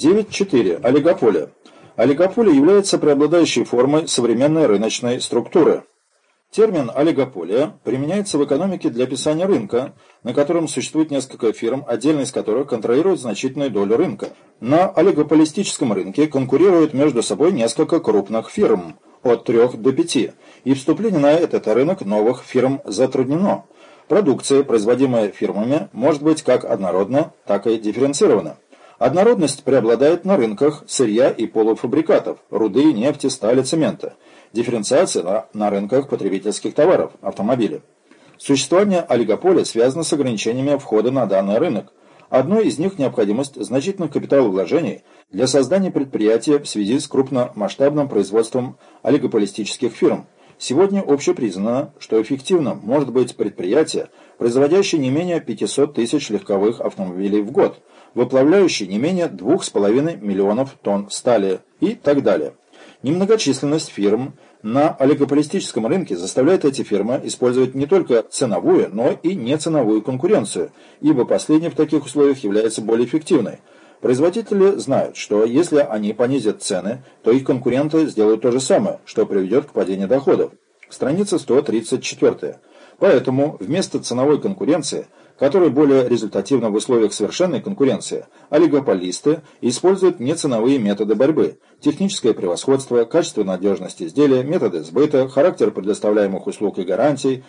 9.4. Олигополия. Олигополия является преобладающей формой современной рыночной структуры. Термин «олигополия» применяется в экономике для описания рынка, на котором существует несколько фирм, отдельно из которых контролируют значительную долю рынка. На олигополистическом рынке конкурируют между собой несколько крупных фирм, от 3 до 5, и вступление на этот рынок новых фирм затруднено. Продукция, производимая фирмами, может быть как однородна, так и дифференцирована. Однородность преобладает на рынках сырья и полуфабрикатов, руды, нефти, стали, цемента – Дифференциация на, на рынках потребительских товаров, автомобили. Существование олигополя связано с ограничениями входа на данный рынок. Одно из них – необходимость значительных капиталовложений для создания предприятия в связи с крупномасштабным производством олигополистических фирм. Сегодня общепризнано, что эффективным может быть предприятие, производящее не менее 500 тысяч легковых автомобилей в год, выплавляющее не менее 2,5 миллионов тонн стали и так далее. Немногочисленность фирм на олигополистическом рынке заставляет эти фирмы использовать не только ценовую, но и неценовую конкуренцию, ибо последняя в таких условиях является более эффективной. Производители знают, что если они понизят цены, то их конкуренты сделают то же самое, что приведет к падению доходов. Страница 134. Поэтому вместо ценовой конкуренции – которые более результативны в условиях совершенной конкуренции, олигополисты используют неценовые методы борьбы, техническое превосходство, качество надежности изделия, методы сбыта, характер предоставляемых услуг и гарантий,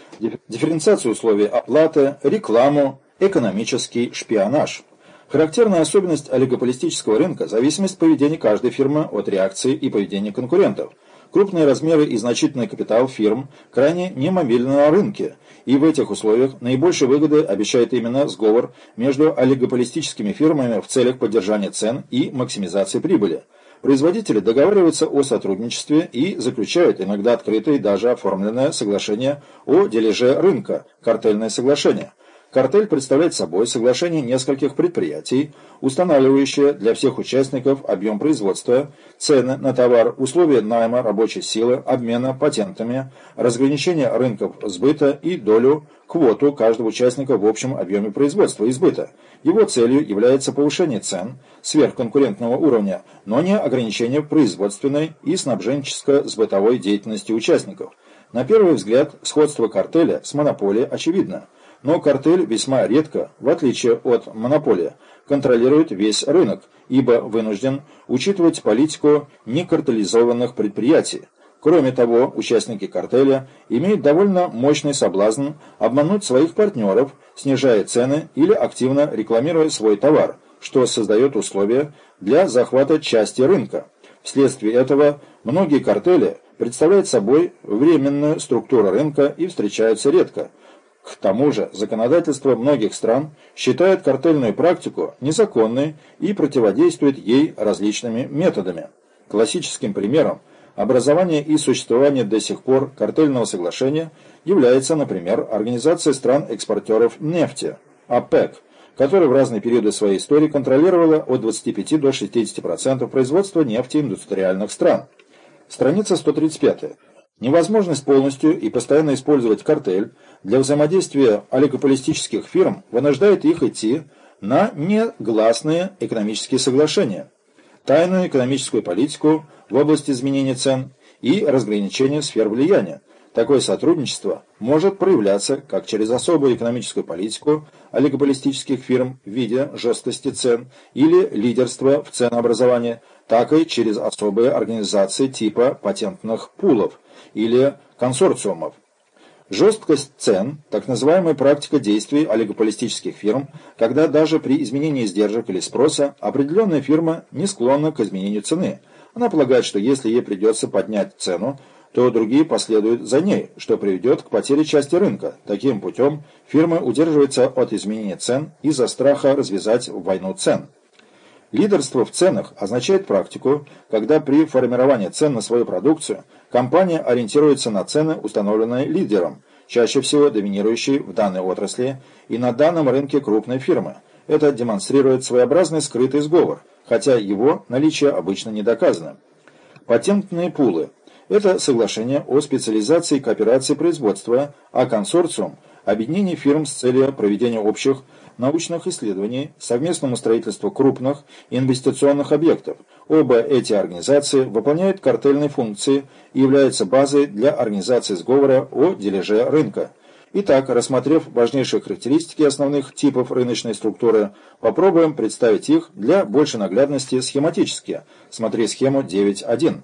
дифференциацию условий оплаты, рекламу, экономический шпионаж. Характерная особенность олигополистического рынка – зависимость поведения каждой фирмы от реакции и поведения конкурентов. Крупные размеры и значительный капитал фирм крайне немобильны на рынке, и в этих условиях наибольшей выгоды обещает именно сговор между олигополистическими фирмами в целях поддержания цен и максимизации прибыли. Производители договариваются о сотрудничестве и заключают иногда открытое и даже оформленное соглашение о дележе рынка, картельное соглашение. Картель представляет собой соглашение нескольких предприятий, устанавливающее для всех участников объем производства, цены на товар, условия найма рабочей силы, обмена патентами, разграничения рынков сбыта и долю, квоту каждого участника в общем объеме производства и сбыта. Его целью является повышение цен сверхконкурентного уровня, но не ограничение производственной и снабженческо-сбытовой деятельности участников. На первый взгляд, сходство картеля с монополией очевидно – но картель весьма редко, в отличие от монополии, контролирует весь рынок, ибо вынужден учитывать политику некартелизованных предприятий. Кроме того, участники картеля имеют довольно мощный соблазн обмануть своих партнеров, снижая цены или активно рекламируя свой товар, что создает условия для захвата части рынка. Вследствие этого многие картели представляют собой временную структуру рынка и встречаются редко – к тому же законодательство многих стран считает картельную практику незаконной и противодействует ей различными методами. Классическим примером образования и существования до сих пор картельного соглашения является, например, Организация стран-экспортеров нефти, ОПЕК, которая в разные периоды своей истории контролировала от 25 до 60% производства нефти индустриальных стран. Страница 135. Невозможность полностью и постоянно использовать картель для взаимодействия олигополистических фирм вынуждает их идти на негласные экономические соглашения, тайную экономическую политику в области изменения цен и разграничения сфер влияния. Такое сотрудничество может проявляться как через особую экономическую политику олигополистических фирм в виде жесткости цен или лидерства в ценообразовании, так и через особые организации типа патентных пулов – или консорциумов. Жесткость цен – так называемая практика действий олигополистических фирм, когда даже при изменении издержек или спроса определенная фирма не склонна к изменению цены. Она полагает, что если ей придется поднять цену, то другие последуют за ней, что приведет к потере части рынка. Таким путем фирма удерживается от изменения цен из-за страха развязать войну цен. Лидерство в ценах означает практику, когда при формировании цен на свою продукцию компания ориентируется на цены, установленные лидером, чаще всего доминирующей в данной отрасли и на данном рынке крупной фирмы. Это демонстрирует своеобразный скрытый сговор, хотя его наличие обычно не доказано. Патентные пулы – это соглашение о специализации кооперации производства, а консорциум объединение фирм с целью проведения общих научных исследований, совместному строительству крупных инвестиционных объектов. Оба эти организации выполняют картельные функции и являются базой для организации сговора о дележе рынка. Итак, рассмотрев важнейшие характеристики основных типов рыночной структуры, попробуем представить их для большей наглядности схематически. Смотри схему 9.1.